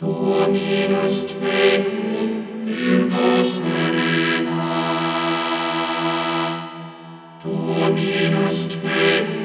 Dominus tecum, virtus verita. Dominus tecum,